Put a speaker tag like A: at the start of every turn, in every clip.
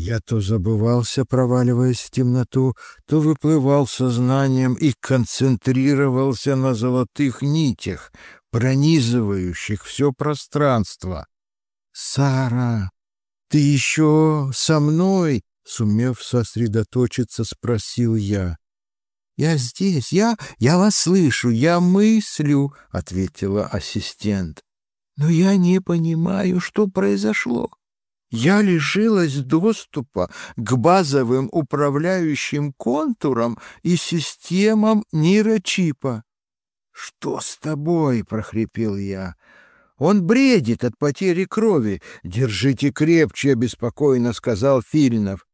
A: Я то забывался, проваливаясь в темноту, то выплывал сознанием и концентрировался на золотых нитях, пронизывающих все пространство. «Сара, ты еще со мной?» — сумев сосредоточиться, спросил я. «Я здесь, я, я вас слышу, я мыслю», — ответила ассистент. «Но я не понимаю, что произошло. Я лишилась доступа к базовым управляющим контурам и системам нейрочипа». «Что с тобой?» — прохрипел я. «Он бредит от потери крови. Держите крепче», — беспокойно сказал Филинов.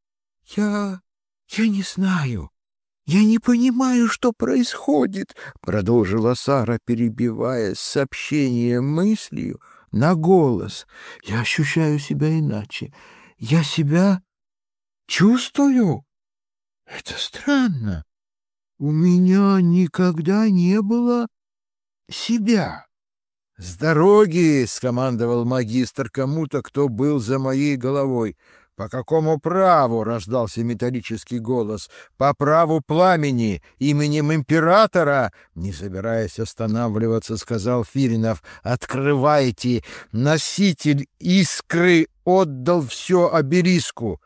A: «Я... я не знаю. Я не понимаю, что происходит», — продолжила Сара, перебивая сообщение мыслью на голос. «Я ощущаю себя иначе. Я себя чувствую. Это странно. У меня никогда не было себя». «С дороги!» — скомандовал магистр кому-то, кто был за моей головой. «По какому праву?» — раздался металлический голос. «По праву пламени, именем императора!» Не собираясь останавливаться, сказал Фиринов. «Открывайте! Носитель искры отдал все обелиску!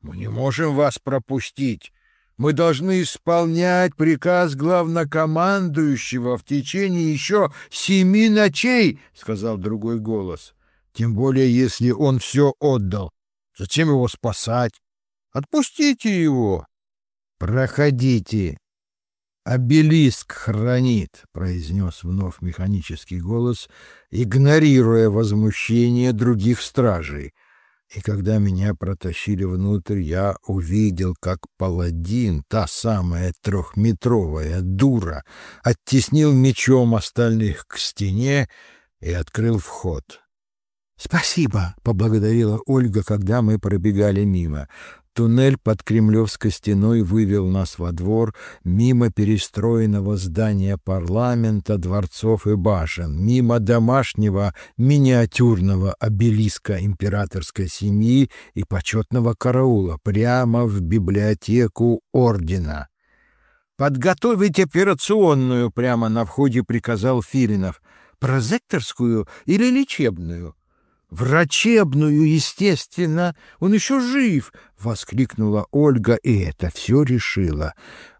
A: Мы не можем вас пропустить!» Мы должны исполнять приказ главнокомандующего в течение еще семи ночей, — сказал другой голос. Тем более, если он все отдал. Зачем его спасать? Отпустите его. Проходите. Обелиск хранит, — произнес вновь механический голос, игнорируя возмущение других стражей и когда меня протащили внутрь, я увидел, как паладин, та самая трехметровая дура, оттеснил мечом остальных к стене и открыл вход. «Спасибо», — поблагодарила Ольга, когда мы пробегали мимо. Туннель под Кремлевской стеной вывел нас во двор, мимо перестроенного здания парламента, дворцов и башен, мимо домашнего миниатюрного обелиска императорской семьи и почетного караула, прямо в библиотеку ордена. «Подготовить операционную!» — прямо на входе приказал Филинов. «Прозекторскую или лечебную?» «Врачебную, естественно! Он еще жив!» — воскликнула Ольга, и это все решила.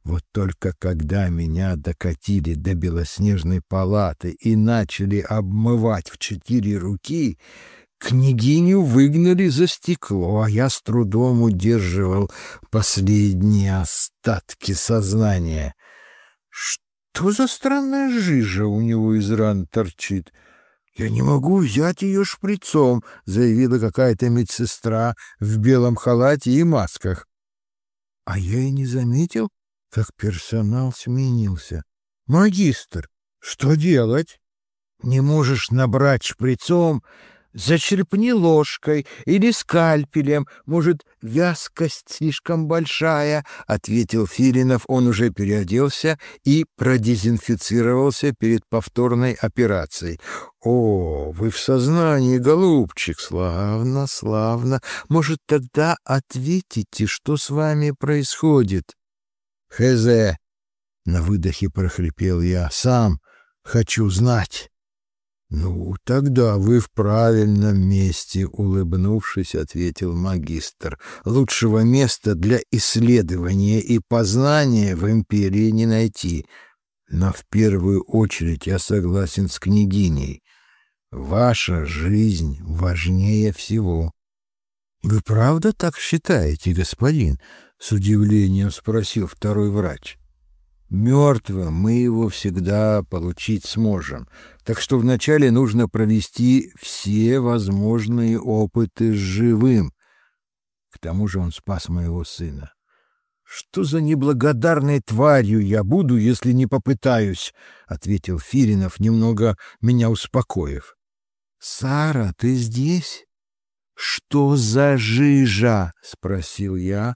A: Вот только когда меня докатили до белоснежной палаты и начали обмывать в четыре руки, княгиню выгнали за стекло, а я с трудом удерживал последние остатки сознания. Что за странная жижа у него из ран торчит? — «Я не могу взять ее шприцом», — заявила какая-то медсестра в белом халате и масках. А я и не заметил, как персонал сменился. «Магистр, что делать?» «Не можешь набрать шприцом, Зачерпни ложкой или скальпелем, может, вязкость слишком большая, — ответил Филинов. Он уже переоделся и продезинфицировался перед повторной операцией. — О, вы в сознании, голубчик, славно, славно. Может, тогда ответите, что с вами происходит? — Хз! — на выдохе прохрипел я. — Сам хочу знать. «Ну, тогда вы в правильном месте», — улыбнувшись, ответил магистр. «Лучшего места для исследования и познания в империи не найти. Но в первую очередь я согласен с княгиней. Ваша жизнь важнее всего». «Вы правда так считаете, господин?» — с удивлением спросил второй врач. Мертвым мы его всегда получить сможем, так что вначале нужно провести все возможные опыты с живым. К тому же он спас моего сына. «Что за неблагодарной тварью я буду, если не попытаюсь?» — ответил Фиринов, немного меня успокоив. «Сара, ты здесь?» «Что за жижа?» — спросил я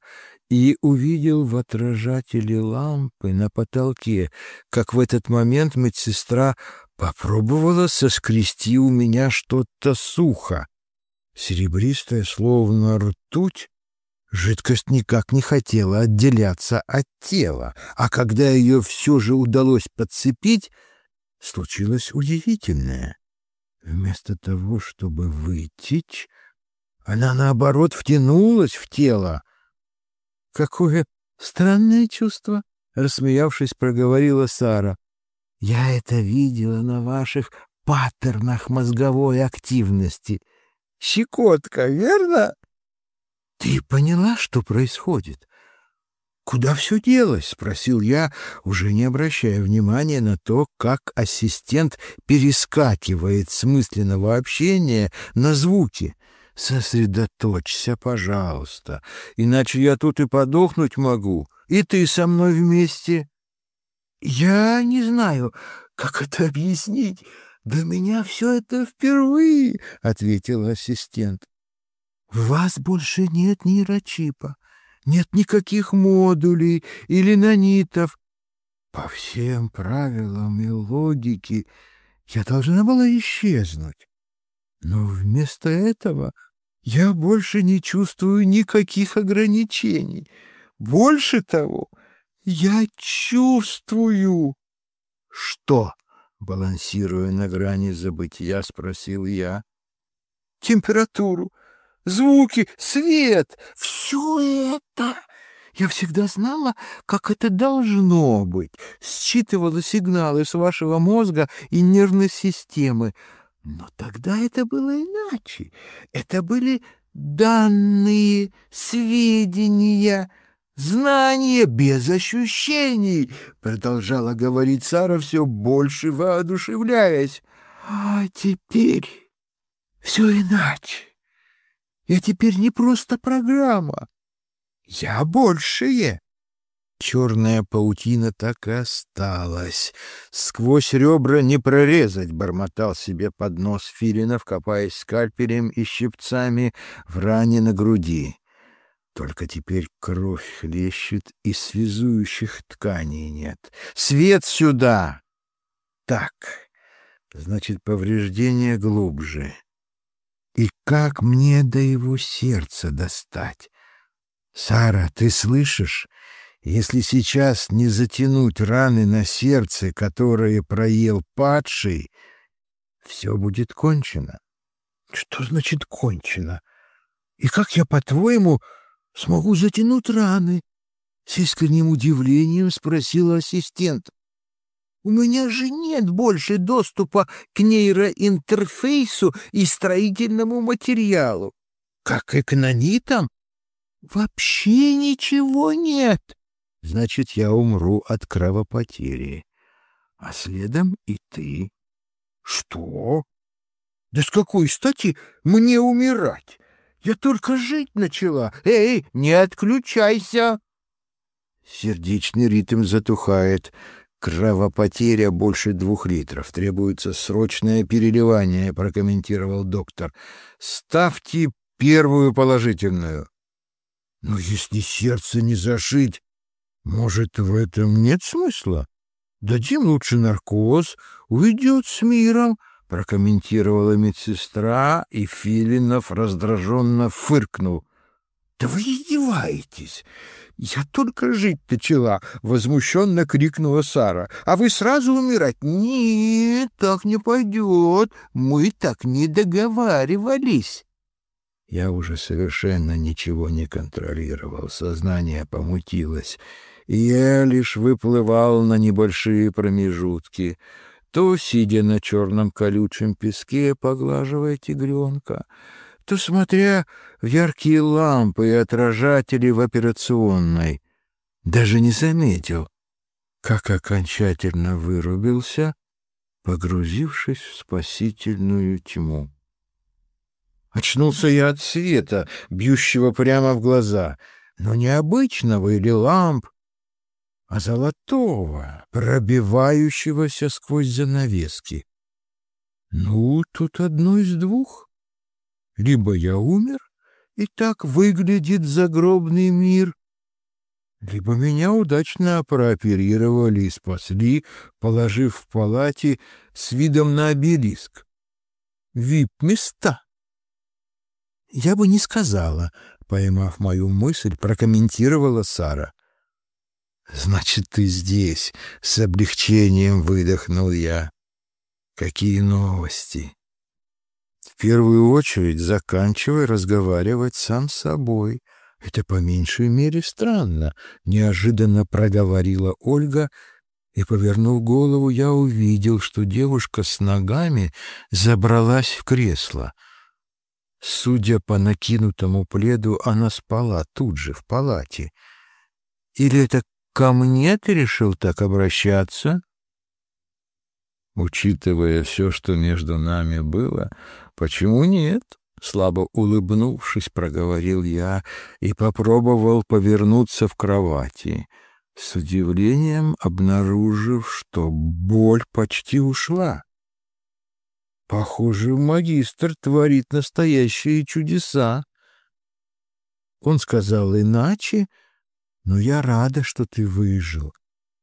A: и увидел в отражателе лампы на потолке, как в этот момент медсестра попробовала соскрести у меня что-то сухо. Серебристое, словно ртуть, Жидкость никак не хотела отделяться от тела, а когда ее все же удалось подцепить, случилось удивительное. Вместо того, чтобы вытечь, она, наоборот, втянулась в тело. «Какое странное чувство!» — рассмеявшись, проговорила Сара. «Я это видела на ваших паттернах мозговой активности. Щекотка, верно?» «Ты поняла, что происходит?» «Куда все делось?» — спросил я, уже не обращая внимания на то, как ассистент перескакивает с мысленного общения на звуки. «Сосредоточься, пожалуйста, иначе я тут и подохнуть могу, и ты со мной вместе». «Я не знаю, как это объяснить. Для меня все это впервые», — ответил ассистент. «В вас больше нет нейрочипа, нет никаких модулей или нанитов. По всем правилам и логике я должна была исчезнуть. Но вместо этого я больше не чувствую никаких ограничений. Больше того, я чувствую... Что? Балансируя на грани забытия, спросил я. Температуру, звуки, свет — все это... Я всегда знала, как это должно быть, считывала сигналы с вашего мозга и нервной системы. Но тогда это было иначе. Это были данные, сведения, знания без ощущений, продолжала говорить Сара, все больше воодушевляясь. А теперь все иначе. Я теперь не просто программа. Я большее. Черная паутина так и осталась. Сквозь ребра не прорезать, — бормотал себе под нос Филинов, копаясь скальпелем и щипцами в ране на груди. Только теперь кровь хлещет, и связующих тканей нет. Свет сюда! Так, значит, повреждение глубже. И как мне до его сердца достать? Сара, ты слышишь? Если сейчас не затянуть раны на сердце, которые проел падший, все будет кончено. Что значит кончено? И как я, по-твоему, смогу затянуть раны? С искренним удивлением спросил ассистент. У меня же нет больше доступа к нейроинтерфейсу и строительному материалу. Как и к нанитам? Вообще ничего нет. Значит, я умру от кровопотери. А следом и ты. Что? Да с какой стати мне умирать? Я только жить начала. Эй, не отключайся! Сердечный ритм затухает. «Кровопотеря больше двух литров. Требуется срочное переливание», — прокомментировал доктор. «Ставьте первую положительную». «Но если сердце не зашить, может, в этом нет смысла? Дадим лучше наркоз, уйдет с миром», — прокомментировала медсестра, и Филинов раздраженно фыркнул. «Да вы издеваетесь! «Я только жить начала!» — возмущенно крикнула Сара. «А вы сразу умирать?» «Нет, так не пойдет. Мы так не договаривались». Я уже совершенно ничего не контролировал, сознание помутилось, я лишь выплывал на небольшие промежутки, то, сидя на черном колючем песке, поглаживая тигренка, то смотря в яркие лампы и отражатели в операционной. Даже не заметил, как окончательно вырубился, погрузившись в спасительную тьму. Очнулся я от света, бьющего прямо в глаза, но не обычного или ламп, а золотого, пробивающегося сквозь занавески. Ну, тут одно из двух. Либо я умер, и так выглядит загробный мир, либо меня удачно прооперировали и спасли, положив в палате с видом на обелиск. Вип-места. Я бы не сказала, Поймав мою мысль, прокомментировала Сара. «Значит, ты здесь!» — с облегчением выдохнул я. «Какие новости!» «В первую очередь заканчивай разговаривать сам с собой. Это по меньшей мере странно», — неожиданно проговорила Ольга, и, повернув голову, я увидел, что девушка с ногами забралась в кресло. Судя по накинутому пледу, она спала тут же, в палате. Или это ко мне ты решил так обращаться? Учитывая все, что между нами было, почему нет? Слабо улыбнувшись, проговорил я и попробовал повернуться в кровати, с удивлением обнаружив, что боль почти ушла. Похоже, магистр творит настоящие чудеса. Он сказал иначе, но я рада, что ты выжил.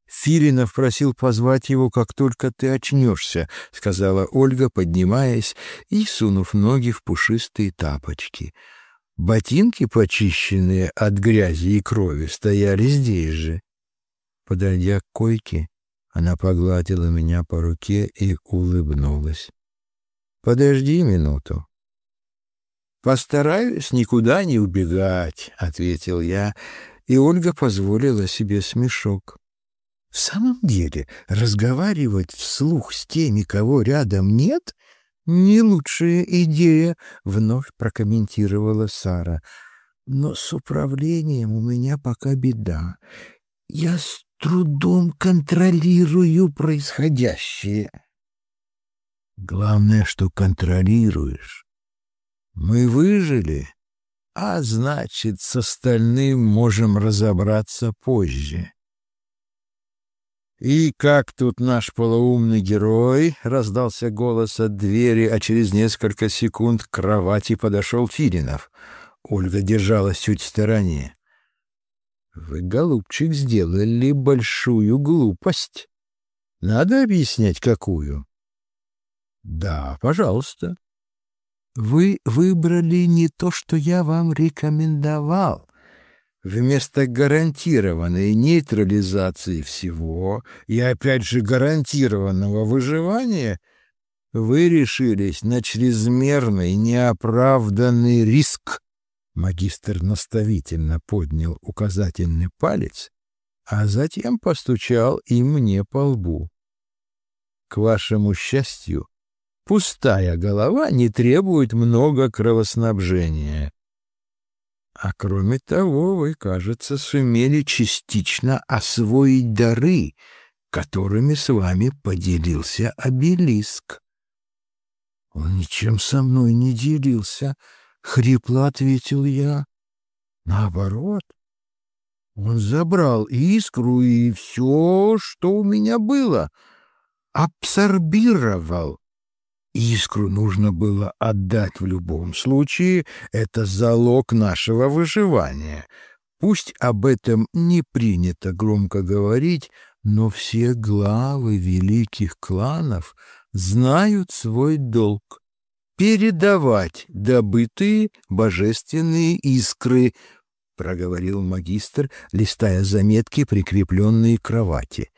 A: Филинов просил позвать его, как только ты очнешься, — сказала Ольга, поднимаясь и сунув ноги в пушистые тапочки. Ботинки, почищенные от грязи и крови, стояли здесь же. Подойдя к койке, она погладила меня по руке и улыбнулась. «Подожди минуту. «Постараюсь никуда не убегать», — ответил я, и Ольга позволила себе смешок. «В самом деле, разговаривать вслух с теми, кого рядом нет, не лучшая идея», — вновь прокомментировала Сара. «Но с управлением у меня пока беда. Я с трудом контролирую происходящее». «Главное, что контролируешь. Мы выжили, а значит, с остальным можем разобраться позже. «И как тут наш полоумный герой?» — раздался голос от двери, а через несколько секунд к кровати подошел Филинов. Ольга держалась чуть в стороне. «Вы, голубчик, сделали большую глупость. Надо объяснять, какую?» «Да, пожалуйста». Вы выбрали не то, что я вам рекомендовал. Вместо гарантированной нейтрализации всего и опять же гарантированного выживания вы решились на чрезмерный неоправданный риск. Магистр наставительно поднял указательный палец, а затем постучал и мне по лбу. К вашему счастью, Пустая голова не требует много кровоснабжения. А кроме того, вы, кажется, сумели частично освоить дары, которыми с вами поделился обелиск. Он ничем со мной не делился, — хрипло ответил я. Наоборот, он забрал искру и все, что у меня было, абсорбировал. Искру нужно было отдать в любом случае, это залог нашего выживания. Пусть об этом не принято громко говорить, но все главы великих кланов знают свой долг — передавать добытые божественные искры, — проговорил магистр, листая заметки, прикрепленные к кровати.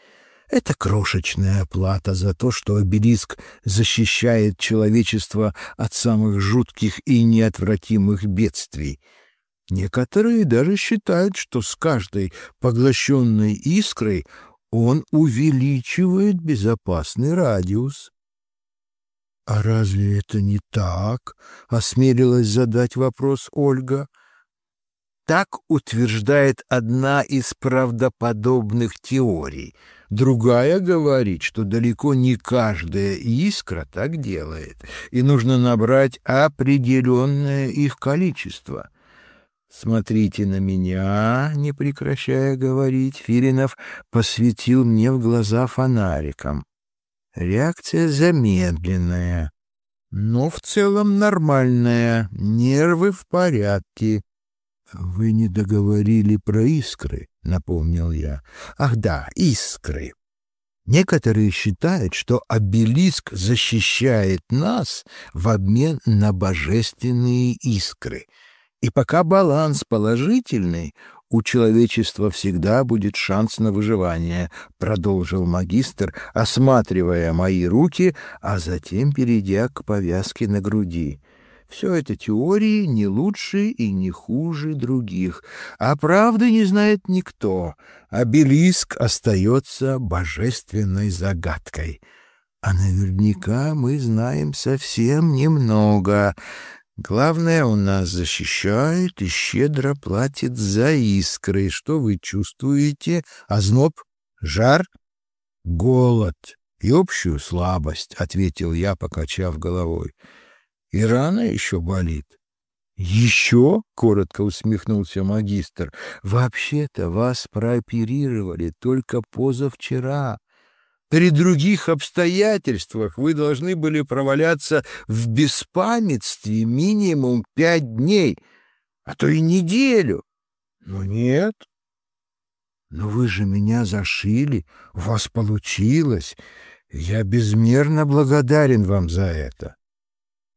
A: Это крошечная оплата за то, что обелиск защищает человечество от самых жутких и неотвратимых бедствий. Некоторые даже считают, что с каждой поглощенной искрой он увеличивает безопасный радиус. — А разве это не так? — осмелилась задать вопрос Ольга. — Так утверждает одна из правдоподобных теорий — Другая говорит, что далеко не каждая искра так делает, и нужно набрать определенное их количество. «Смотрите на меня!» — не прекращая говорить, Филинов посветил мне в глаза фонариком. Реакция замедленная, но в целом нормальная, нервы в порядке. «Вы не договорили про искры», — напомнил я. «Ах да, искры. Некоторые считают, что обелиск защищает нас в обмен на божественные искры. И пока баланс положительный, у человечества всегда будет шанс на выживание, продолжил магистр, осматривая мои руки, а затем перейдя к повязке на груди. Все это теории не лучше и не хуже других, а правды не знает никто. Обелиск остается божественной загадкой. А наверняка мы знаем совсем немного. Главное, он нас защищает и щедро платит за искры. Что вы чувствуете? Озноб? Жар? Голод и общую слабость, — ответил я, покачав головой. И рана еще болит. «Еще?» — коротко усмехнулся магистр. «Вообще-то вас прооперировали только позавчера. При других обстоятельствах вы должны были проваляться в беспамятстве минимум пять дней, а то и неделю. Но нет. Но вы же меня зашили, у вас получилось. Я безмерно благодарен вам за это.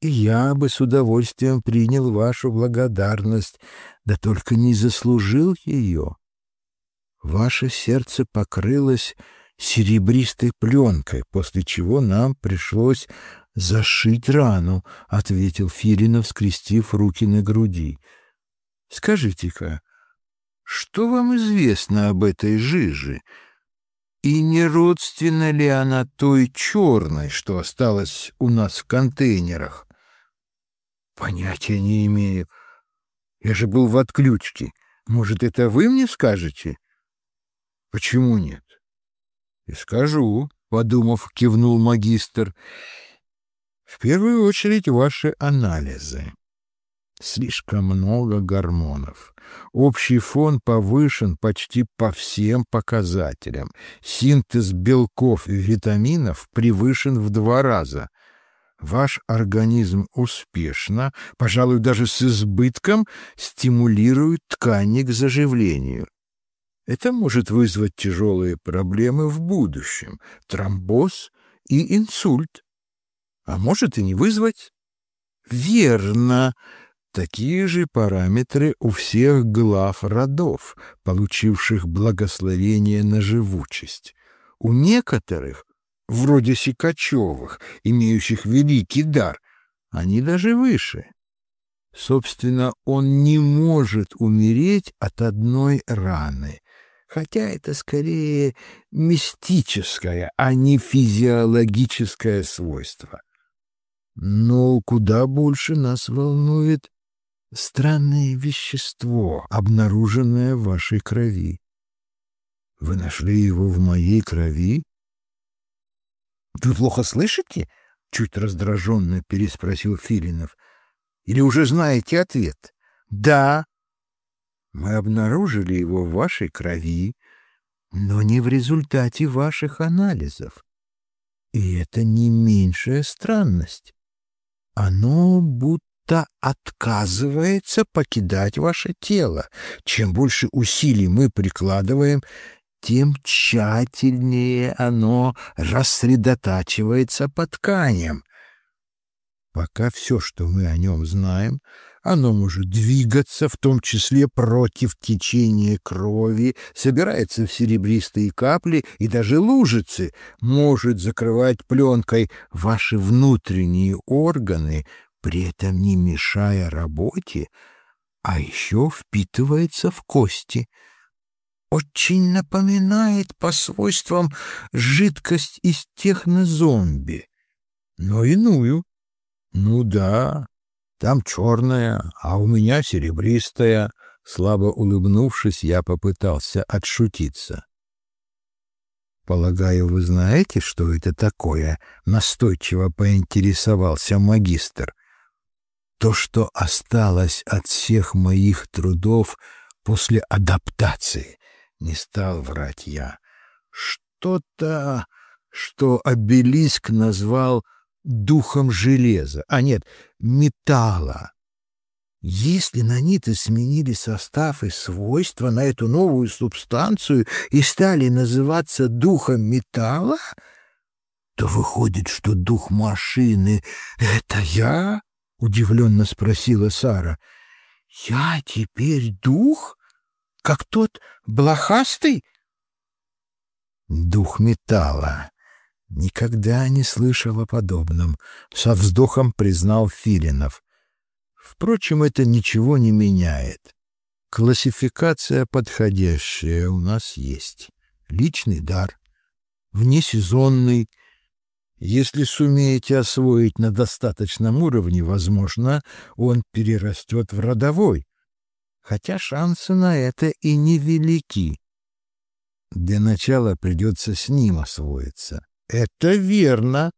A: И я бы с удовольствием принял вашу благодарность, да только не заслужил ее. Ваше сердце покрылось серебристой пленкой, после чего нам пришлось зашить рану, — ответил Филинов, скрестив руки на груди. — Скажите-ка, что вам известно об этой жиже? И не родственна ли она той черной, что осталась у нас в контейнерах? — Понятия не имею. Я же был в отключке. Может, это вы мне скажете? — Почему нет? И скажу, — подумав, кивнул магистр, — в первую очередь ваши анализы. Слишком много гормонов. Общий фон повышен почти по всем показателям. Синтез белков и витаминов превышен в два раза. Ваш организм успешно, пожалуй, даже с избытком, стимулирует ткани к заживлению. Это может вызвать тяжелые проблемы в будущем, тромбоз и инсульт. А может и не вызвать. Верно. Такие же параметры у всех глав родов, получивших благословение на живучесть. У некоторых, вроде Сикачевых, имеющих великий дар, они даже выше. Собственно, он не может умереть от одной раны, хотя это скорее мистическое, а не физиологическое свойство. Но куда больше нас волнует странное вещество, обнаруженное в вашей крови. Вы нашли его в моей крови? Вы плохо слышите? Чуть раздраженно переспросил Филинов. Или уже знаете ответ? Да, мы обнаружили его в вашей крови, но не в результате ваших анализов. И это не меньшая странность. Оно будто отказывается покидать ваше тело. Чем больше усилий мы прикладываем, тем тщательнее оно рассредотачивается по тканям. Пока все, что мы о нем знаем — оно может двигаться, в том числе против течения крови, собирается в серебристые капли и даже лужицы, может закрывать пленкой ваши внутренние органы, при этом не мешая работе, а еще впитывается в кости. Очень напоминает по свойствам жидкость из технозомби, но иную. Ну да, там черная, а у меня серебристая. Слабо улыбнувшись, я попытался отшутиться. «Полагаю, вы знаете, что это такое?» — настойчиво поинтересовался магистр. «То, что осталось от всех моих трудов после адаптации», — не стал врать я. «Что-то, что обелиск назвал духом железа, а нет, металла. Если наниты сменили состав и свойства на эту новую субстанцию и стали называться духом металла, то выходит, что дух машины — это я? — удивленно спросила Сара. Я теперь дух? Как тот блохастый? Дух металла. Никогда не слышал о подобном. Со вздохом признал Филинов. Впрочем, это ничего не меняет. Классификация подходящая у нас есть. Личный дар, внесезонный. Если сумеете освоить на достаточном уровне, возможно, он перерастет в родовой. Хотя шансы на это и невелики. Для начала придется с ним освоиться. Это верно.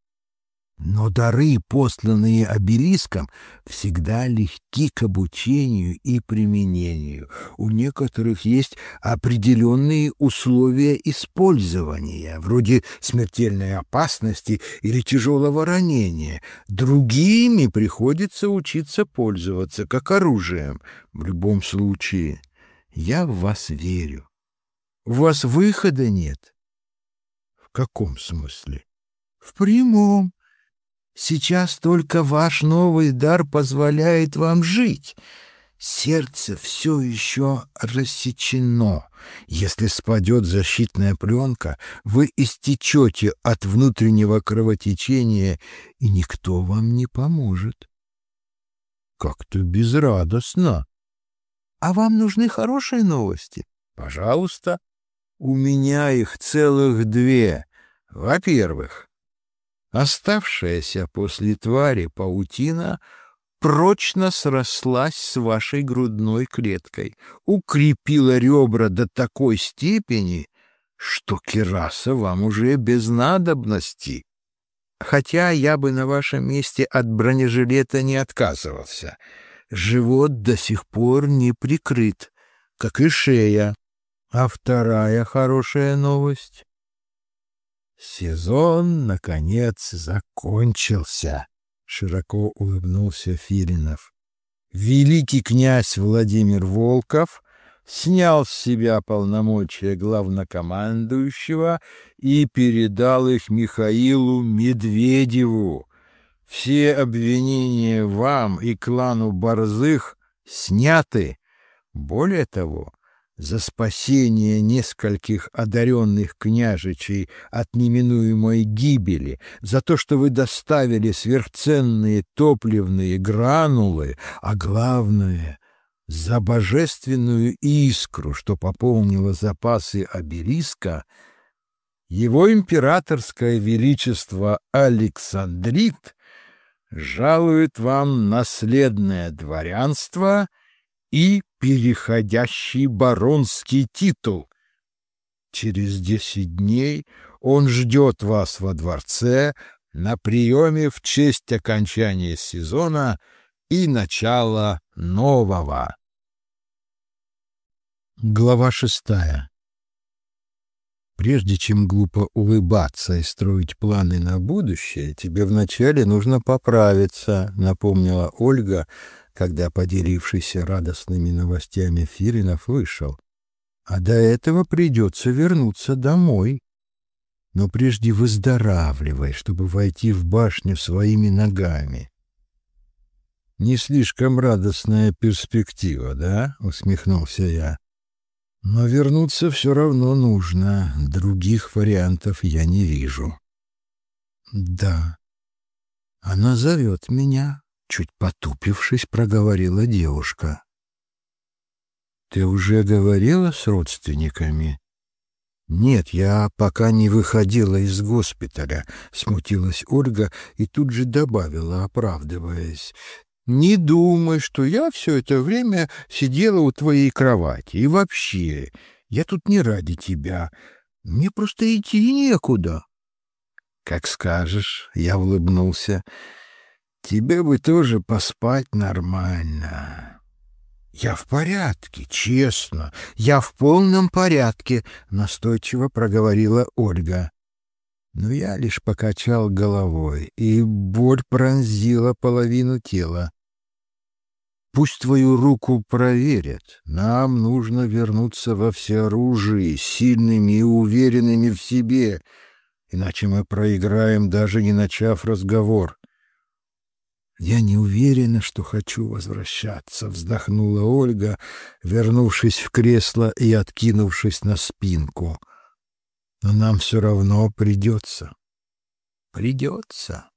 A: Но дары, посланные обелиском, всегда легки к обучению и применению. У некоторых есть определенные условия использования, вроде смертельной опасности или тяжелого ранения. Другими приходится учиться пользоваться, как оружием. В любом случае, я в вас верю. У вас выхода нет. В каком смысле? В прямом. Сейчас только ваш новый дар позволяет вам жить. Сердце все еще рассечено. Если спадет защитная пленка, вы истечете от внутреннего кровотечения, и никто вам не поможет. Как-то безрадостно. А вам нужны хорошие новости? Пожалуйста. У меня их целых две. Во-первых, Оставшаяся после твари паутина прочно срослась с вашей грудной клеткой, укрепила ребра до такой степени, что кераса вам уже без надобности. Хотя я бы на вашем месте от бронежилета не отказывался. Живот до сих пор не прикрыт, как и шея. А вторая хорошая новость Сезон, наконец, закончился, — широко улыбнулся Филинов. Великий князь Владимир Волков снял с себя полномочия главнокомандующего и передал их Михаилу Медведеву. Все обвинения вам и клану Борзых сняты. Более того, за спасение нескольких одаренных княжичей от неминуемой гибели, за то, что вы доставили сверхценные топливные гранулы, а главное — за божественную искру, что пополнила запасы обелиска, его императорское величество Александрит жалует вам наследное дворянство — и переходящий баронский титул. Через десять дней он ждет вас во дворце на приеме в честь окончания сезона и начала нового. Глава шестая Прежде чем глупо улыбаться и строить планы на будущее, тебе вначале нужно поправиться, напомнила Ольга, когда поделившийся радостными новостями Фиринов вышел. А до этого придется вернуться домой. Но прежде выздоравливай, чтобы войти в башню своими ногами. Не слишком радостная перспектива, да? усмехнулся я. Но вернуться все равно нужно. Других вариантов я не вижу. Да. Она зовет меня, Чуть потупившись, проговорила девушка. «Ты уже говорила с родственниками?» «Нет, я пока не выходила из госпиталя», — смутилась Ольга и тут же добавила, оправдываясь. «Не думай, что я все это время сидела у твоей кровати. И вообще, я тут не ради тебя. Мне просто идти некуда». «Как скажешь», — я улыбнулся. Тебе бы тоже поспать нормально. Я в порядке, честно. Я в полном порядке, настойчиво проговорила Ольга. Но я лишь покачал головой, и боль пронзила половину тела. Пусть твою руку проверят. Нам нужно вернуться во всеоружии, сильными и уверенными в себе, иначе мы проиграем, даже не начав разговор. «Я не уверена, что хочу возвращаться», — вздохнула Ольга, вернувшись в кресло и откинувшись на спинку. «Но нам все равно придется». «Придется».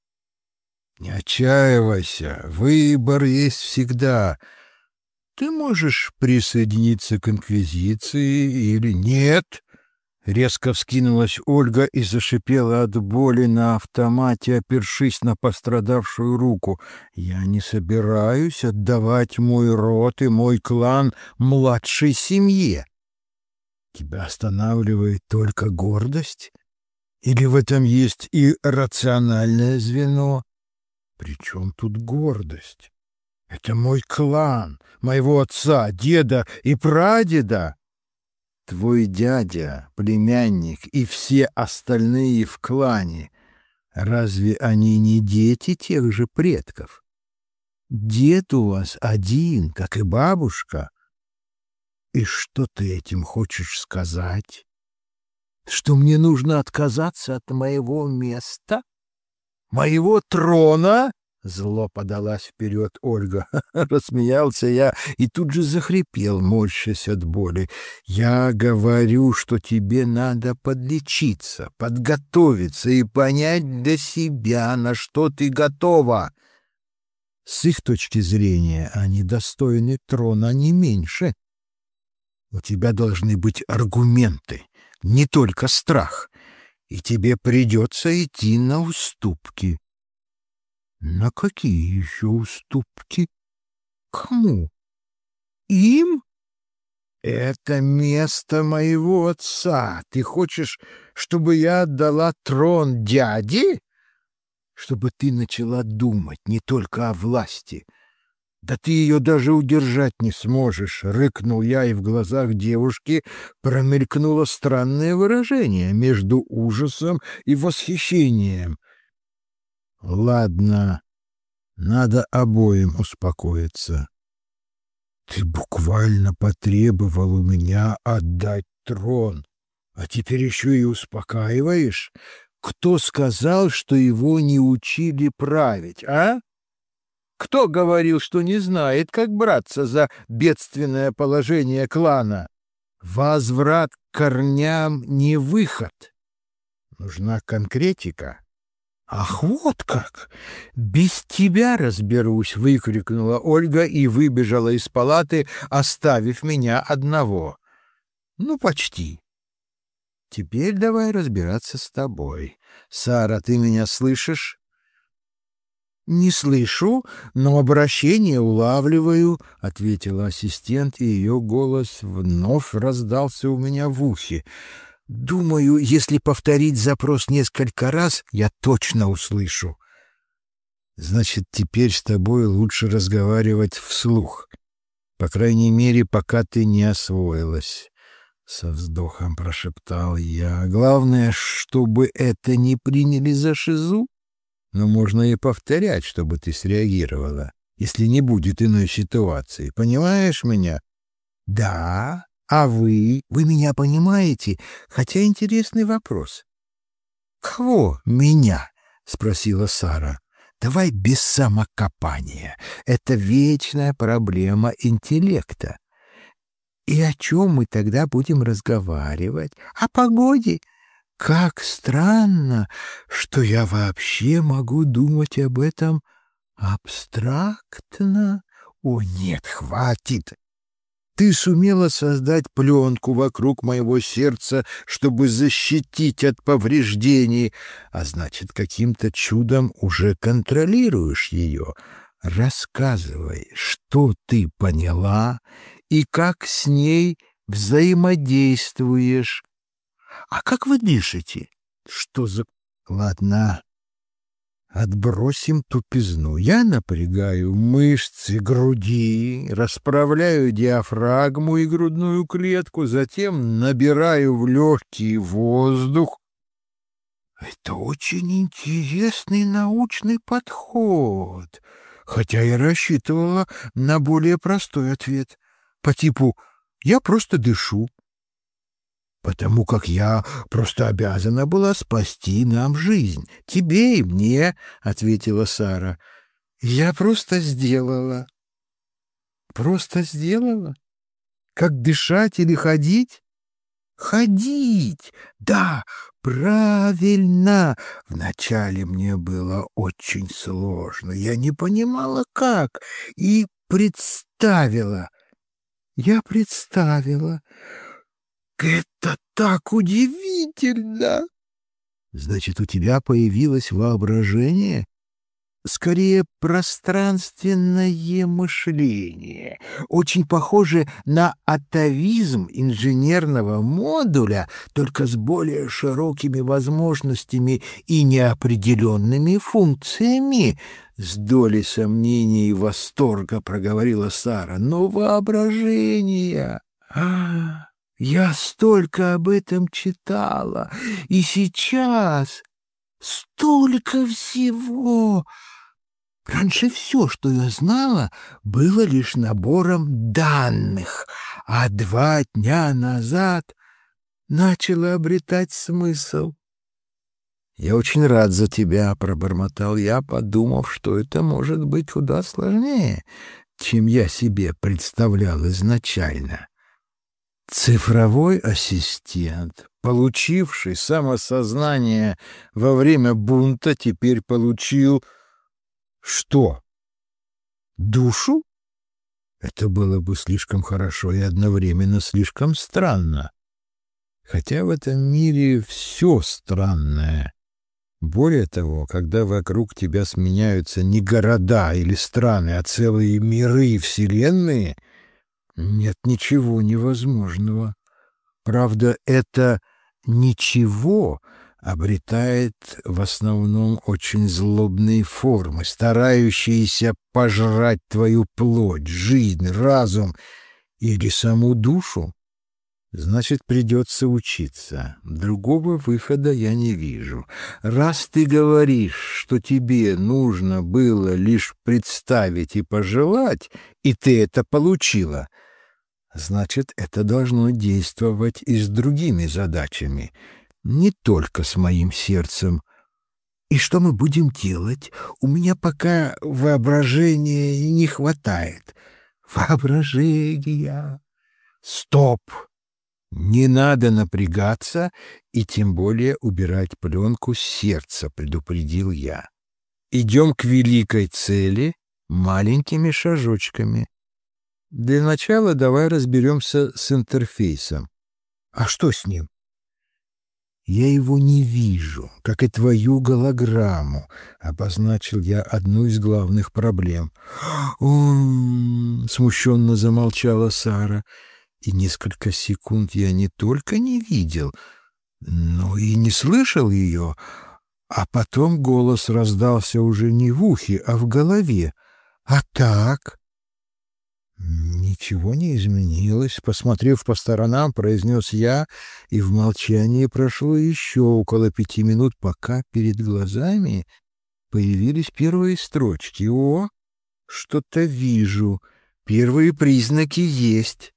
A: «Не отчаивайся, выбор есть всегда. Ты можешь присоединиться к Инквизиции или нет?» Резко вскинулась Ольга и зашипела от боли на автомате, опершись на пострадавшую руку. «Я не собираюсь отдавать мой род и мой клан младшей семье. Тебя останавливает только гордость? Или в этом есть и рациональное звено? Причем тут гордость? Это мой клан, моего отца, деда и прадеда. Твой дядя, племянник и все остальные в клане, разве они не дети тех же предков? Дед у вас один, как и бабушка. И что ты этим хочешь сказать? Что мне нужно отказаться от моего места? Моего трона? Зло подалась вперед Ольга. Рассмеялся я и тут же захрипел, морщась от боли. «Я говорю, что тебе надо подлечиться, подготовиться и понять для себя, на что ты готова». С их точки зрения они достойны трона не меньше. У тебя должны быть аргументы, не только страх, и тебе придется идти на уступки. На какие еще уступки? Кому? Им? Это место моего отца. Ты хочешь, чтобы я отдала трон дяде? Чтобы ты начала думать не только о власти. Да ты ее даже удержать не сможешь, — рыкнул я, и в глазах девушки промелькнуло странное выражение между ужасом и восхищением — Ладно, надо обоим успокоиться. Ты буквально потребовал у меня отдать трон, а теперь еще и успокаиваешь? Кто сказал, что его не учили править, а? Кто говорил, что не знает, как браться за бедственное положение клана? Возврат к корням не выход. Нужна конкретика. «Ах, вот как! Без тебя разберусь!» — выкрикнула Ольга и выбежала из палаты, оставив меня одного. «Ну, почти. Теперь давай разбираться с тобой. Сара, ты меня слышишь?» «Не слышу, но обращение улавливаю», — ответила ассистент, и ее голос вновь раздался у меня в ухе. Думаю, если повторить запрос несколько раз, я точно услышу. Значит, теперь с тобой лучше разговаривать вслух. По крайней мере, пока ты не освоилась. Со вздохом прошептал я. Главное, чтобы это не приняли за шизу. Но можно и повторять, чтобы ты среагировала, если не будет иной ситуации. Понимаешь меня? Да, а вы? Вы меня понимаете? Хотя интересный вопрос. Кого меня? спросила Сара. Давай без самокопания. Это вечная проблема интеллекта. И о чем мы тогда будем разговаривать? О погоде? Как странно, что я вообще могу думать об этом абстрактно. О, нет, хватит. Ты сумела создать пленку вокруг моего сердца, чтобы защитить от повреждений, а значит, каким-то чудом уже контролируешь ее. Рассказывай, что ты поняла и как с ней взаимодействуешь. А как вы дышите? Что за... Ладно, Отбросим тупизну. Я напрягаю мышцы груди, расправляю диафрагму и грудную клетку, затем набираю в легкий воздух. Это очень интересный научный подход, хотя я рассчитывала на более простой ответ по типу «я просто дышу» потому как я просто обязана была спасти нам жизнь, тебе и мне, — ответила Сара. Я просто сделала. Просто сделала? Как дышать или ходить? Ходить! Да, правильно! Вначале мне было очень сложно. Я не понимала, как, и представила. Я представила. Это так удивительно! Значит, у тебя появилось воображение? скорее пространственное мышление, очень похоже на атовизм инженерного модуля, только с более широкими возможностями и неопределенными функциями. С долей сомнений и восторга проговорила Сара. Но воображение... Я столько об этом читала, и сейчас столько всего... Раньше все, что я знала, было лишь набором данных, а два дня назад начало обретать смысл. «Я очень рад за тебя», — пробормотал я, подумав, что это может быть куда сложнее, чем я себе представлял изначально. Цифровой ассистент, получивший самосознание во время бунта, теперь получил что? Душу? Это было бы слишком хорошо и одновременно слишком странно. Хотя в этом мире все странное. Более того, когда вокруг тебя сменяются не города или страны, а целые миры и вселенные, нет ничего невозможного. Правда, это «ничего» обретает в основном очень злобные формы, старающиеся пожрать твою плоть, жизнь, разум или саму душу. Значит, придется учиться. Другого выхода я не вижу. Раз ты говоришь, что тебе нужно было лишь представить и пожелать, и ты это получила, значит, это должно действовать и с другими задачами — не только с моим сердцем. И что мы будем делать? У меня пока воображения не хватает. Воображения. Стоп! Не надо напрягаться и тем более убирать пленку с сердца, предупредил я. Идем к великой цели маленькими шажочками. Для начала давай разберемся с интерфейсом. А что с ним? Я его не вижу, как и твою голограмму, — обозначил я одну из главных проблем. «М-м-м», смущенно замолчала Сара, и несколько секунд я не только не видел, но и не слышал ее, а потом голос раздался уже не в ухе, а в голове. «А так?» Ничего не изменилось. Посмотрев по сторонам, произнес я, и в молчании прошло еще около пяти минут, пока перед глазами появились первые строчки. О, что-то вижу. Первые признаки есть.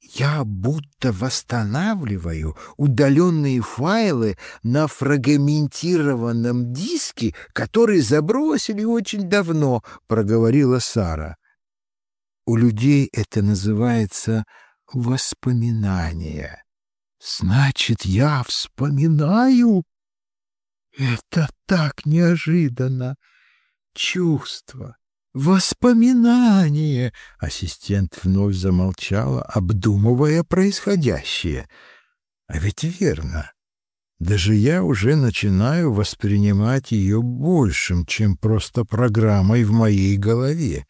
A: Я будто восстанавливаю удаленные файлы на фрагментированном диске, который забросили очень давно, проговорила Сара. У людей это называется воспоминание. Значит, я вспоминаю? Это так неожиданно. Чувство, воспоминание. Ассистент вновь замолчала, обдумывая происходящее. А ведь верно. Даже я уже начинаю воспринимать ее большим, чем просто программой в моей голове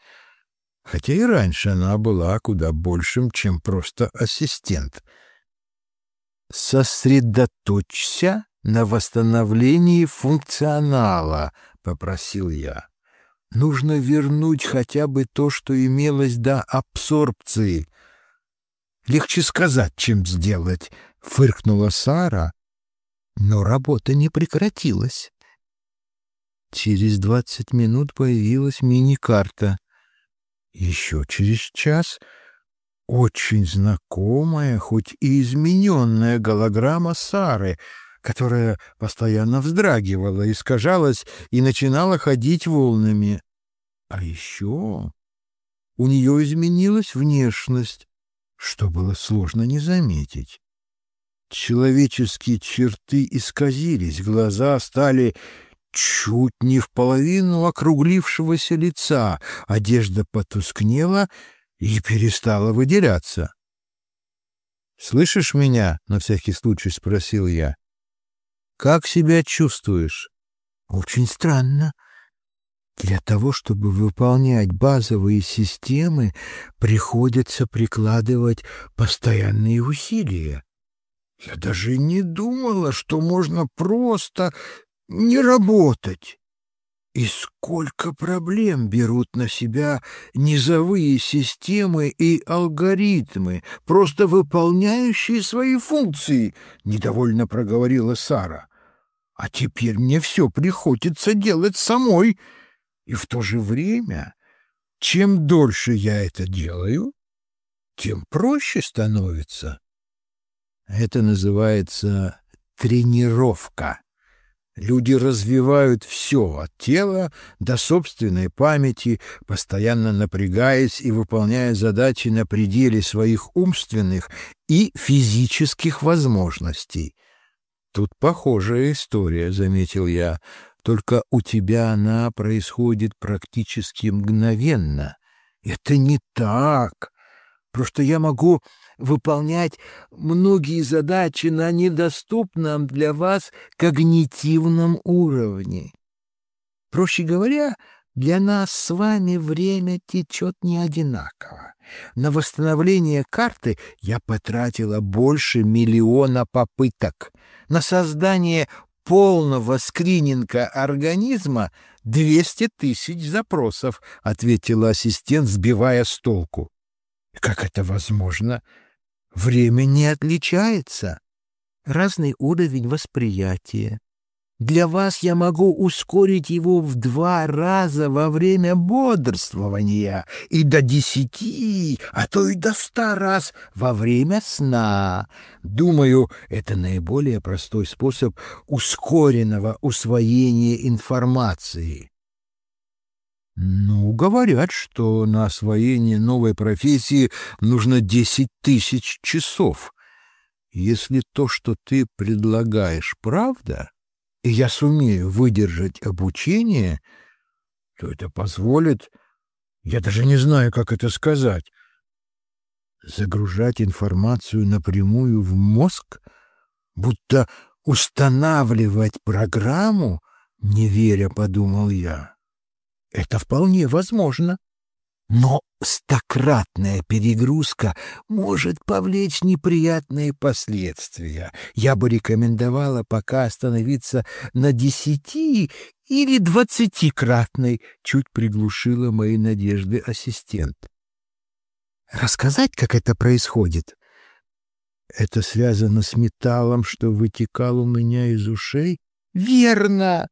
A: хотя и раньше она была куда большим, чем просто ассистент. «Сосредоточься на восстановлении функционала», — попросил я. «Нужно вернуть хотя бы то, что имелось до абсорбции». «Легче сказать, чем сделать», — фыркнула Сара, но работа не прекратилась. Через двадцать минут появилась мини-карта. Еще через час очень знакомая, хоть и измененная голограмма Сары, которая постоянно вздрагивала, искажалась и начинала ходить волнами. А еще у нее изменилась внешность, что было сложно не заметить. Человеческие черты исказились, глаза стали чуть не в половину округлившегося лица, одежда потускнела и перестала выделяться. «Слышишь меня?» — на всякий случай спросил я. «Как себя чувствуешь?» «Очень странно. Для того, чтобы выполнять базовые системы, приходится прикладывать постоянные усилия. Я даже не думала, что можно просто не работать. И сколько проблем берут на себя низовые системы и алгоритмы, просто выполняющие свои функции, — недовольно проговорила Сара. А теперь мне все приходится делать самой. И в то же время, чем дольше я это делаю, тем проще становится. Это называется тренировка. Люди развивают все от тела до собственной памяти, постоянно напрягаясь и выполняя задачи на пределе своих умственных и физических возможностей. Тут похожая история, заметил я, только у тебя она происходит практически мгновенно. Это не так. Просто я могу выполнять многие задачи на недоступном для вас когнитивном уровне. Проще говоря, для нас с вами время течет не одинаково. На восстановление карты я потратила больше миллиона попыток. На создание полного скрининга организма 200 тысяч запросов, — ответила ассистент, сбивая с толку. Как это возможно? Время не отличается. Разный уровень восприятия. Для вас я могу ускорить его в два раза во время бодрствования и до десяти, а то и до ста раз во время сна. Думаю, это наиболее простой способ ускоренного усвоения информации. Ну, говорят, что на освоение новой профессии нужно десять тысяч часов. Если то, что ты предлагаешь, правда, и я сумею выдержать обучение, то это позволит, я даже не знаю, как это сказать, загружать информацию напрямую в мозг, будто устанавливать программу, не веря, подумал я. Это вполне возможно. Но стократная перегрузка может повлечь неприятные последствия. Я бы рекомендовала пока остановиться на десяти или двадцатикратной, чуть приглушила мои надежды ассистент. Рассказать, как это происходит? Это связано с металлом, что вытекал у меня из ушей? Верно!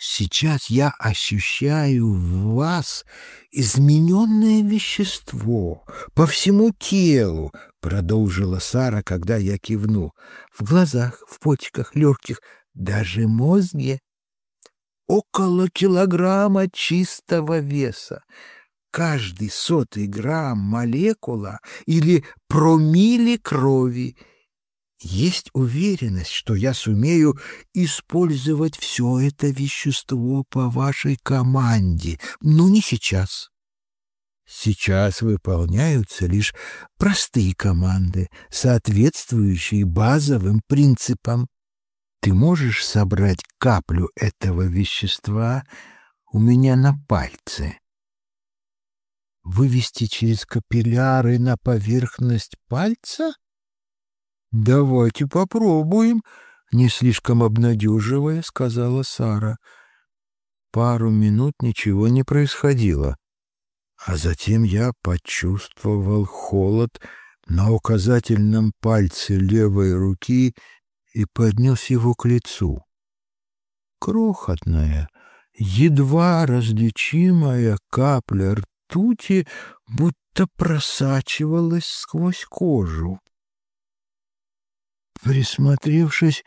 A: Сейчас я ощущаю в вас измененное вещество по всему телу, — продолжила Сара, когда я кивнул. В глазах, в почках, легких, даже мозге. Около килограмма чистого веса. Каждый сотый грамм молекула или промили крови — есть уверенность, что я сумею использовать все это вещество по вашей команде, но не сейчас. Сейчас выполняются лишь простые команды, соответствующие базовым принципам. Ты можешь собрать каплю этого вещества у меня на пальце? Вывести через капилляры на поверхность пальца — «Давайте попробуем», — не слишком обнадеживая, сказала Сара. Пару минут ничего не происходило, а затем я почувствовал холод на указательном пальце левой руки и поднес его к лицу. Крохотная, едва различимая капля ртути будто просачивалась сквозь кожу. Присмотревшись,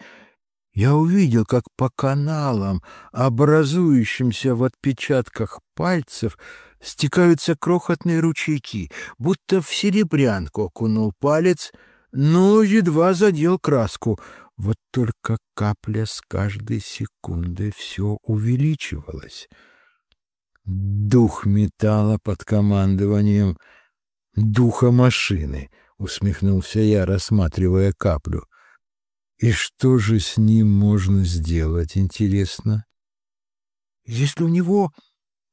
A: я увидел, как по каналам, образующимся в отпечатках пальцев, стекаются крохотные ручейки, будто в серебрянку окунул палец, но едва задел краску. Вот только капля с каждой секундой все увеличивалась. Дух металла под командованием духа машины, усмехнулся я, рассматривая каплю. И что же с ним можно сделать, интересно? Если у него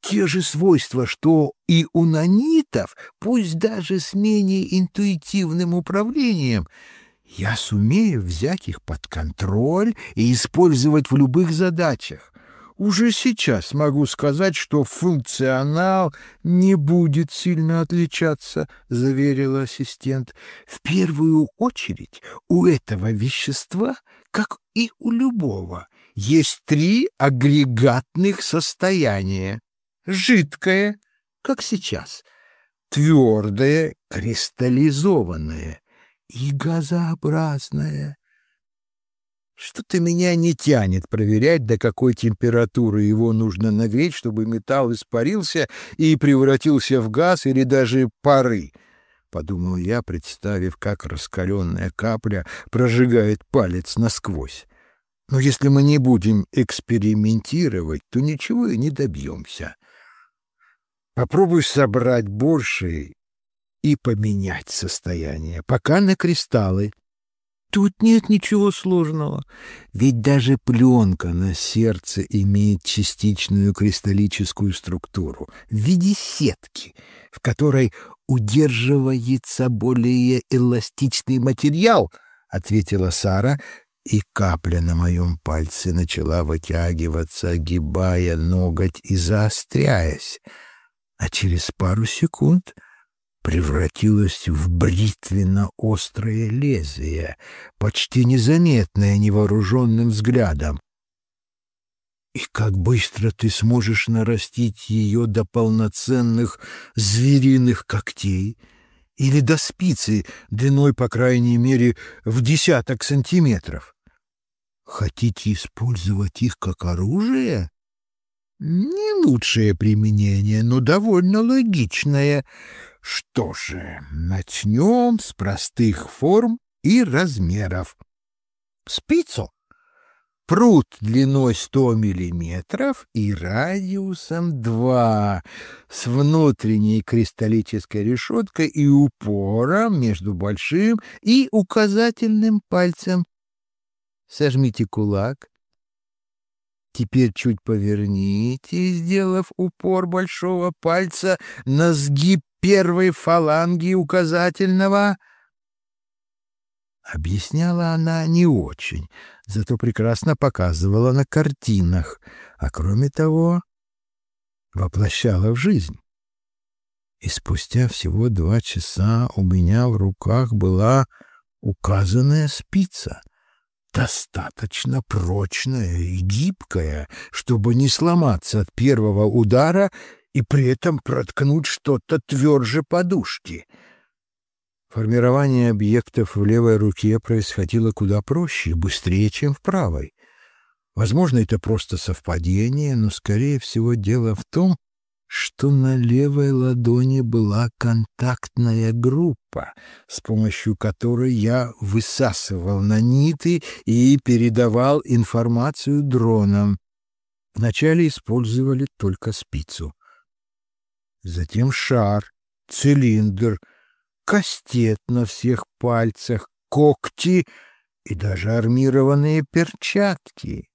A: те же свойства, что и у нанитов, пусть даже с менее интуитивным управлением, я сумею взять их под контроль и использовать в любых задачах. Уже сейчас могу сказать, что функционал не будет сильно отличаться, заверил ассистент. В первую очередь у этого вещества, как и у любого, есть три агрегатных состояния. Жидкое, как сейчас, твердое, кристаллизованное и газообразное. Что-то меня не тянет проверять, до какой температуры его нужно нагреть, чтобы металл испарился и превратился в газ или даже пары. Подумал я, представив, как раскаленная капля прожигает палец насквозь. Но если мы не будем экспериментировать, то ничего и не добьемся. Попробуй собрать больше и поменять состояние, пока на кристаллы. Тут нет ничего сложного, ведь даже пленка на сердце имеет частичную кристаллическую структуру в виде сетки, в которой удерживается более эластичный материал, — ответила Сара, и капля на моем пальце начала вытягиваться, огибая ноготь и заостряясь. А через пару секунд — превратилась в бритвенно-острое лезвие, почти незаметное невооруженным взглядом. И как быстро ты сможешь нарастить ее до полноценных звериных когтей или до спицы длиной, по крайней мере, в десяток сантиметров? Хотите использовать их как оружие? Не лучшее применение, но довольно логичное. Что же, начнем с простых форм и размеров. Спицу. Прут длиной 100 миллиметров и радиусом 2, с внутренней кристаллической решеткой и упором между большим и указательным пальцем. Сожмите кулак. Теперь чуть поверните, сделав упор большого пальца на сгиб первой фаланги указательного. Объясняла она не очень, зато прекрасно показывала на картинах, а кроме того воплощала в жизнь. И спустя всего два часа у меня в руках была указанная спица, достаточно прочная и гибкая, чтобы не сломаться от первого удара и при этом проткнуть что-то тверже подушки. Формирование объектов в левой руке происходило куда проще и быстрее, чем в правой. Возможно, это просто совпадение, но, скорее всего, дело в том, что на левой ладони была контактная группа, с помощью которой я высасывал наниты и передавал информацию дронам. Вначале использовали только спицу затем шар, цилиндр, кастет на всех пальцах, когти и даже армированные перчатки.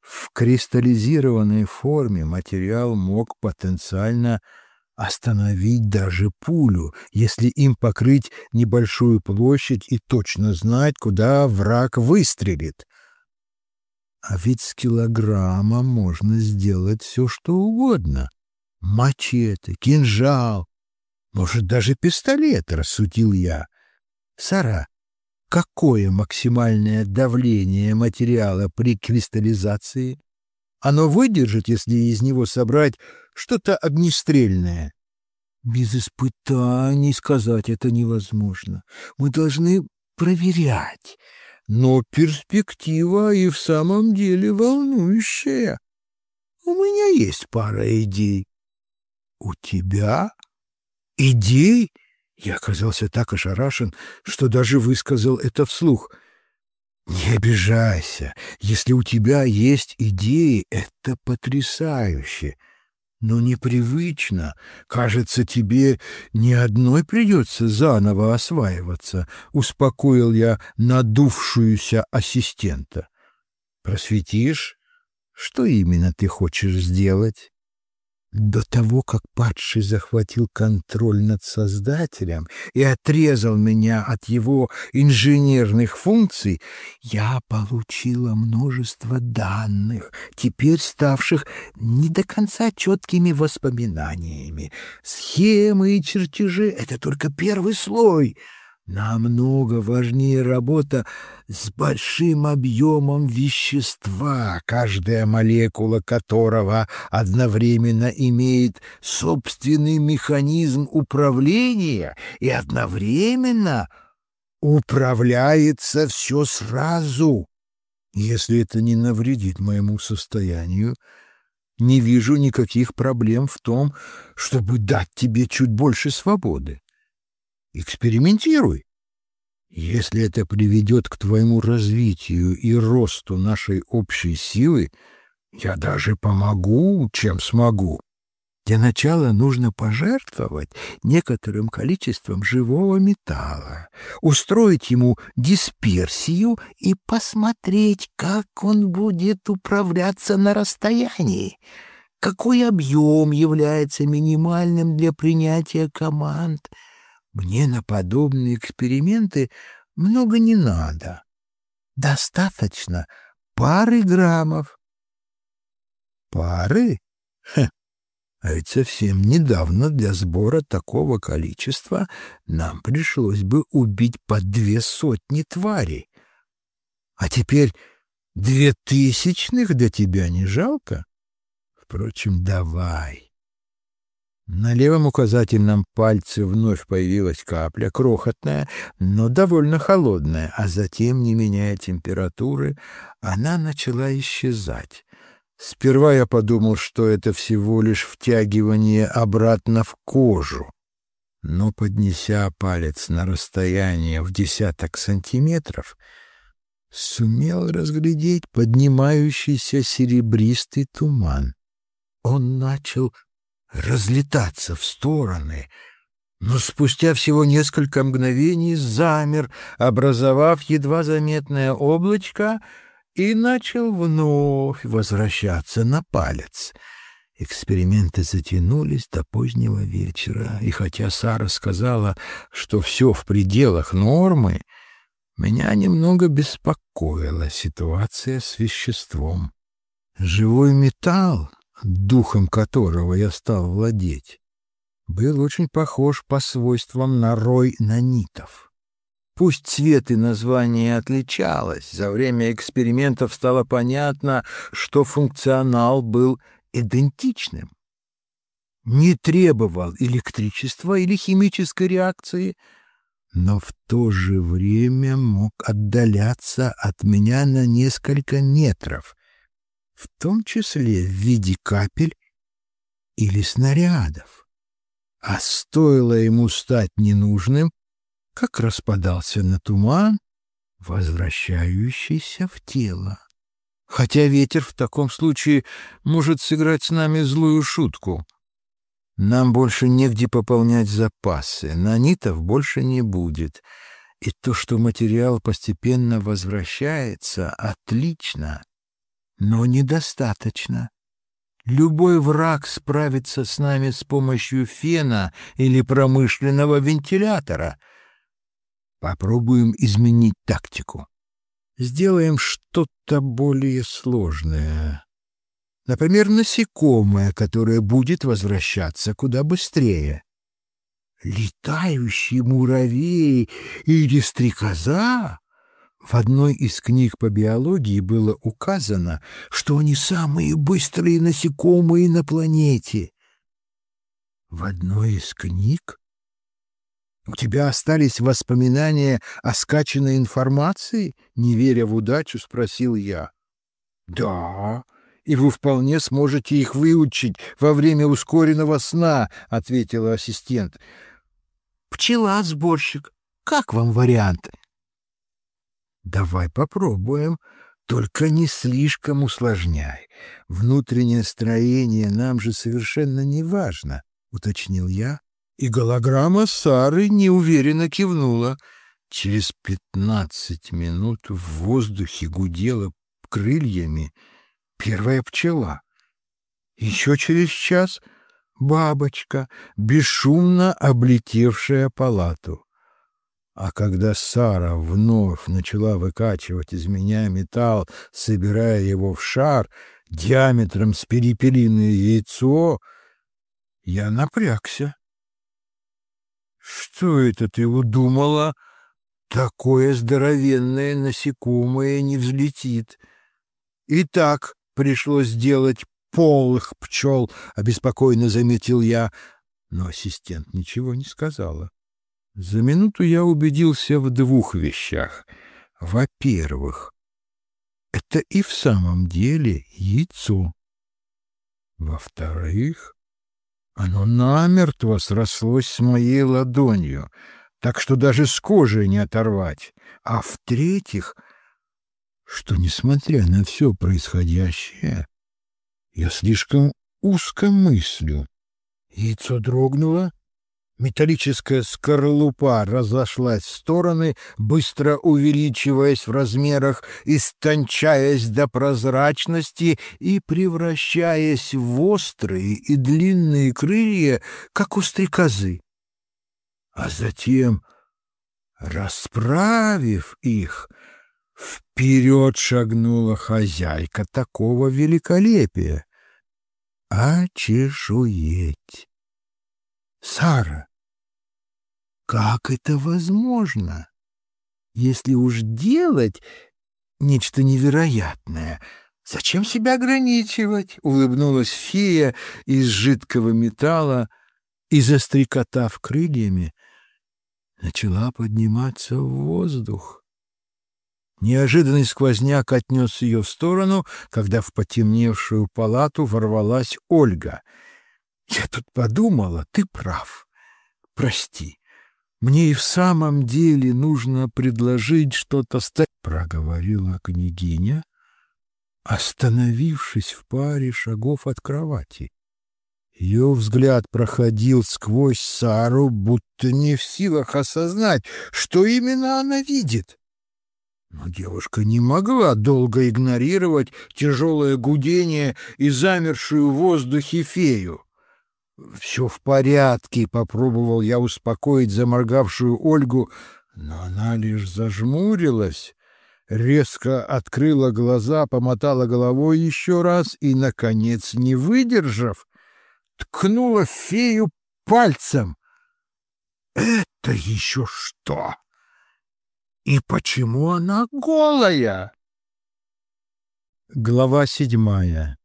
A: В кристаллизированной форме материал мог потенциально остановить даже пулю, если им покрыть небольшую площадь и точно знать, куда враг выстрелит. А ведь с килограмма можно сделать все, что угодно мачете, кинжал, может, даже пистолет, рассудил я. Сара, какое максимальное давление материала при кристаллизации? Оно выдержит, если из него собрать что-то огнестрельное? Без испытаний сказать это невозможно. Мы должны проверять. но перспектива и в самом деле волнующая. У меня есть пара идей. У тебя? Идей? Я оказался так ошарашен, что даже высказал это вслух. Не обижайся. Если у тебя есть идеи, это потрясающе но непривычно. Кажется, тебе ни одной придется заново осваиваться, — успокоил я надувшуюся ассистента. Просветишь? Что именно ты хочешь сделать? До того, как падший захватил контроль над Создателем и отрезал меня от его инженерных функций, я получила множество данных, теперь ставших не до конца четкими воспоминаниями. Схемы и чертежи — это только первый слой — Намного важнее работа с большим объемом вещества, каждая молекула которого одновременно имеет собственный механизм управления и одновременно управляется все сразу. Если это не навредит моему состоянию, не вижу никаких проблем в том, чтобы дать тебе чуть больше свободы. Экспериментируй. Если это приведет к твоему развитию и росту нашей общей силы, я даже помогу, чем смогу. Для начала нужно пожертвовать некоторым количеством живого металла, устроить ему дисперсию и посмотреть, как он будет управляться на расстоянии, какой объем является минимальным для принятия команд — мне на подобные эксперименты много не надо. Достаточно пары граммов. Пары? Хе. А ведь совсем недавно для сбора такого количества нам пришлось бы убить по две сотни тварей. А теперь две тысячных для тебя не жалко? Впрочем, давай. На левом указательном пальце вновь появилась капля, крохотная, но довольно холодная, а затем, не меняя температуры, она начала исчезать. Сперва я подумал, что это всего лишь втягивание обратно в кожу, но, поднеся палец на расстояние в десяток сантиметров, сумел разглядеть поднимающийся серебристый туман. Он начал разлетаться в стороны, но спустя всего несколько мгновений замер, образовав едва заметное облачко, и начал вновь возвращаться на палец. Эксперименты затянулись до позднего вечера, и хотя Сара сказала, что все в пределах нормы, меня немного беспокоила ситуация с веществом. Живой металл духом которого я стал владеть, был очень похож по свойствам на рой нанитов. Пусть цвет и название отличалось, за время экспериментов стало понятно, что функционал был идентичным. Не требовал электричества или химической реакции, но в то же время мог отдаляться от меня на несколько метров, в том числе в виде капель или снарядов. А стоило ему стать ненужным, как распадался на туман, возвращающийся в тело. Хотя ветер в таком случае может сыграть с нами злую шутку. Нам больше негде пополнять запасы, нанитов больше не будет. И то, что материал постепенно возвращается, отлично но недостаточно. Любой враг справится с нами с помощью фена или промышленного вентилятора. Попробуем изменить тактику. Сделаем что-то более сложное. Например, насекомое, которое будет возвращаться куда быстрее. Летающий муравей или стрекоза в одной из книг по биологии было указано, что они самые быстрые насекомые на планете. В одной из книг? У тебя остались воспоминания о скачанной информации? Не веря в удачу, спросил я. Да, и вы вполне сможете их выучить во время ускоренного сна, ответила ассистент. Пчела-сборщик. Как вам вариант? Давай попробуем. Только не слишком усложняй. Внутреннее строение нам же совершенно не важно, уточнил я, и голограмма Сары неуверенно кивнула. Через пятнадцать минут в воздухе гудела крыльями первая пчела. Еще через час бабочка, бесшумно облетевшая палату. А когда Сара вновь начала выкачивать из меня металл, собирая его в шар диаметром с перепелиное яйцо, я напрягся. Что это ты удумала? Такое здоровенное насекомое не взлетит. И так пришлось сделать полых пчел, — обеспокоенно заметил я, но ассистент ничего не сказала. За минуту я убедился в двух вещах. Во-первых, это и в самом деле яйцо. Во-вторых, оно намертво срослось с моей ладонью, так что даже с кожей не оторвать. А в-третьих, что, несмотря на все происходящее, я слишком узко мыслю. Яйцо дрогнуло, Металлическая скорлупа разошлась в стороны, быстро увеличиваясь в размерах, истончаясь до прозрачности и превращаясь в острые и длинные крылья, как у стрекозы. А затем, расправив их, вперед шагнула хозяйка такого великолепия. Очешуеть! Сара, как это возможно? Если уж делать нечто невероятное, зачем себя ограничивать? Улыбнулась фея из жидкого металла и, застрекотав крыльями, начала подниматься в воздух. Неожиданный сквозняк отнес ее в сторону, когда в потемневшую палату ворвалась Ольга — я тут подумала, ты прав. Прости. Мне и в самом деле нужно предложить что-то стать, проговорила княгиня, остановившись в паре шагов от кровати. Ее взгляд проходил сквозь Сару, будто не в силах осознать, что именно она видит. Но девушка не могла долго игнорировать тяжелое гудение и замершую в воздухе фею. «Все в порядке», — попробовал я успокоить заморгавшую Ольгу, но она лишь зажмурилась, резко открыла глаза, помотала головой еще раз и, наконец, не выдержав, ткнула фею пальцем. «Это еще что? И почему она голая?» Глава седьмая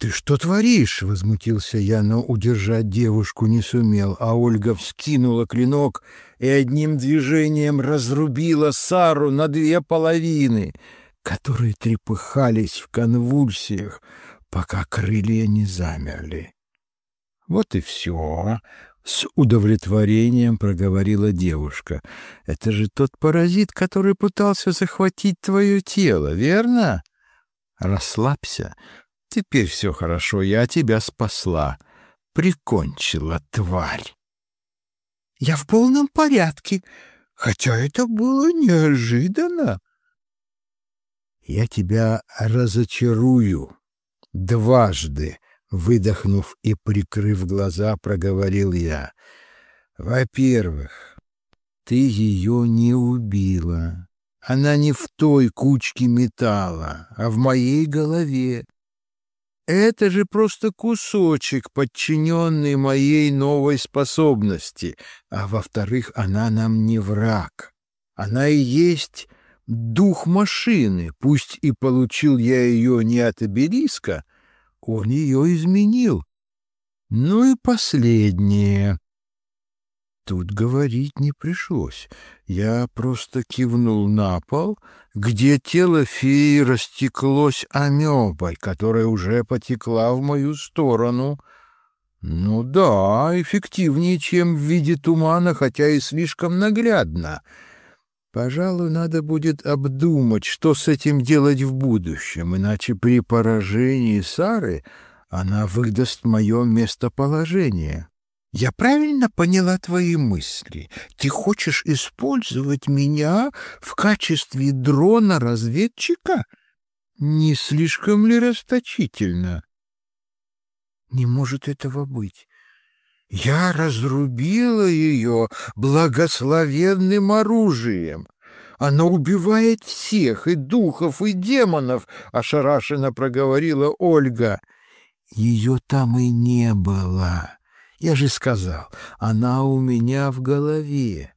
A: «Ты что творишь?» — возмутился я, но удержать девушку не сумел, а Ольга вскинула клинок и одним движением разрубила Сару на две половины, которые трепыхались в конвульсиях, пока крылья не замерли. «Вот и все», — с удовлетворением проговорила девушка. «Это же тот паразит, который пытался захватить твое тело, верно?» «Расслабься». Теперь все хорошо, я тебя спасла. Прикончила, тварь. Я в полном порядке, хотя это было неожиданно. Я тебя разочарую. Дважды, выдохнув и прикрыв глаза, проговорил я. Во-первых, ты ее не убила. Она не в той кучке металла, а в моей голове. Это же просто кусочек, подчиненный моей новой способности. А во-вторых, она нам не враг. Она и есть дух машины. Пусть и получил я ее не от обелиска, он ее изменил. Ну и последнее. Тут говорить не пришлось. Я просто кивнул на пол, где тело феи растеклось амебой, которая уже потекла в мою сторону. Ну да, эффективнее, чем в виде тумана, хотя и слишком наглядно. Пожалуй, надо будет обдумать, что с этим делать в будущем, иначе при поражении Сары она выдаст мое местоположение. Я правильно поняла твои мысли? Ты хочешь использовать меня в качестве дрона-разведчика? Не слишком ли расточительно? Не может этого быть. Я разрубила ее благословенным оружием. Она убивает всех, и духов, и демонов, — ошарашенно проговорила Ольга. Ее там и не было. Я же сказал, она у меня в голове.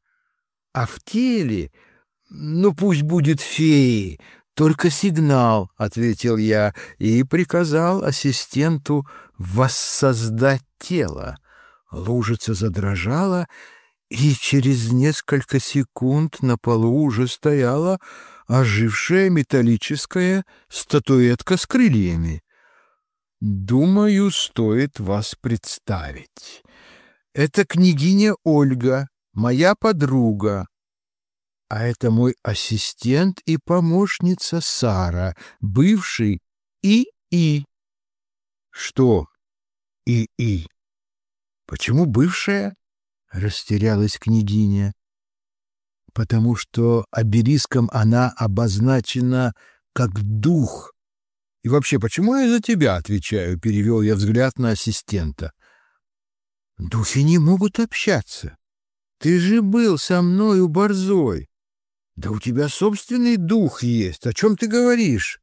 A: А в теле, ну пусть будет феи, только сигнал, — ответил я и приказал ассистенту воссоздать тело. Лужица задрожала, и через несколько секунд на полу уже стояла ожившая металлическая статуэтка с крыльями. Думаю, стоит вас представить. Это княгиня Ольга, моя подруга. А это мой ассистент и помощница Сара, бывший И-И. Что И-И? Почему бывшая? Растерялась княгиня. Потому что обелиском она обозначена как дух, и вообще, почему я за тебя отвечаю?» — перевел я взгляд на ассистента. «Духи не могут общаться. Ты же был со мной у Борзой. Да у тебя собственный дух есть. О чем ты говоришь?»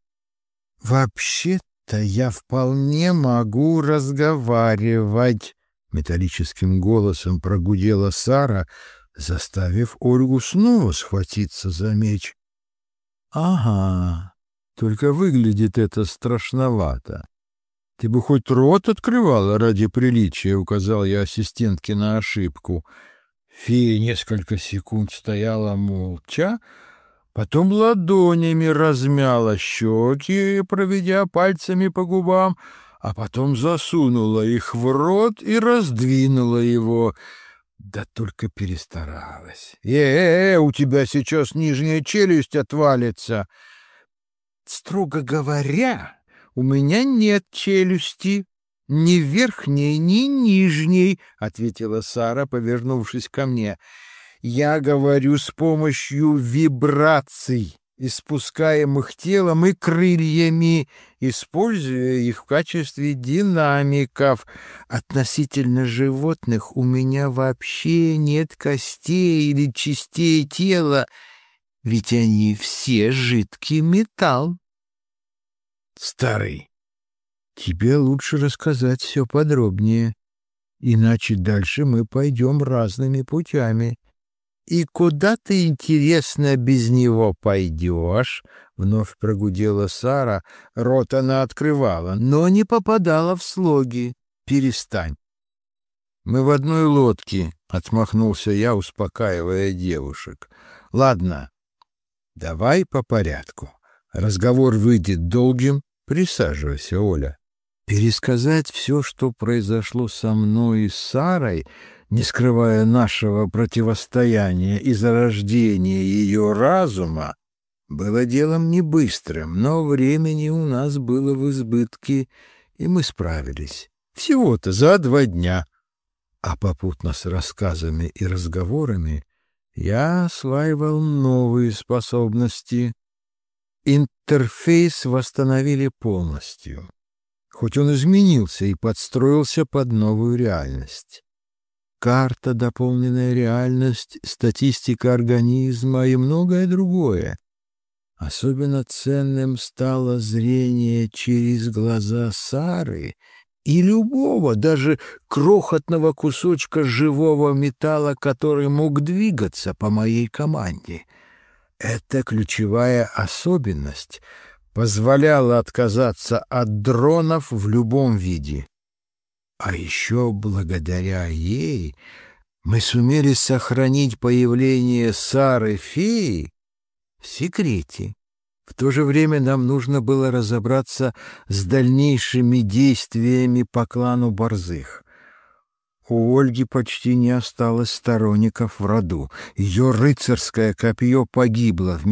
A: «Вообще-то я вполне могу разговаривать», — металлическим голосом прогудела Сара, заставив Ольгу снова схватиться за меч. «Ага, только выглядит это страшновато. Ты бы хоть рот открывала ради приличия, указал я ассистентке на ошибку. Фея несколько секунд стояла молча, потом ладонями размяла щеки, проведя пальцами по губам, а потом засунула их в рот и раздвинула его. Да только перестаралась. «Э-э-э, у тебя сейчас нижняя челюсть отвалится!» Строго говоря, у меня нет челюсти, ни верхней, ни нижней, — ответила Сара, повернувшись ко мне. Я говорю с помощью вибраций, испускаемых телом и крыльями, используя их в качестве динамиков. Относительно животных у меня вообще нет костей или частей тела, ведь они все жидкий металл. Старый, тебе лучше рассказать все подробнее, иначе дальше мы пойдем разными путями. И куда ты, интересно, без него пойдешь? Вновь прогудела Сара, рот она открывала, но не попадала в слоги. Перестань. Мы в одной лодке, — отмахнулся я, успокаивая девушек. Ладно, давай по порядку. Разговор выйдет долгим, Присаживайся, Оля. Пересказать все, что произошло со мной и с Сарой, не скрывая нашего противостояния и зарождения ее разума, было делом не быстрым, но времени у нас было в избытке, и мы справились. Всего-то за два дня. А попутно с рассказами и разговорами я осваивал новые способности, Интерфейс восстановили полностью, хоть он изменился и подстроился под новую реальность. Карта, дополненная реальность, статистика организма и многое другое. Особенно ценным стало зрение через глаза Сары и любого, даже крохотного кусочка живого металла, который мог двигаться по моей команде — эта ключевая особенность позволяла отказаться от дронов в любом виде. А еще благодаря ей Мы сумели сохранить появление Сары-феи в секрете. В то же время нам нужно было разобраться с дальнейшими действиями по клану Борзых. У Ольги почти не осталось сторонников в роду. Ее рыцарское копье погибло вместе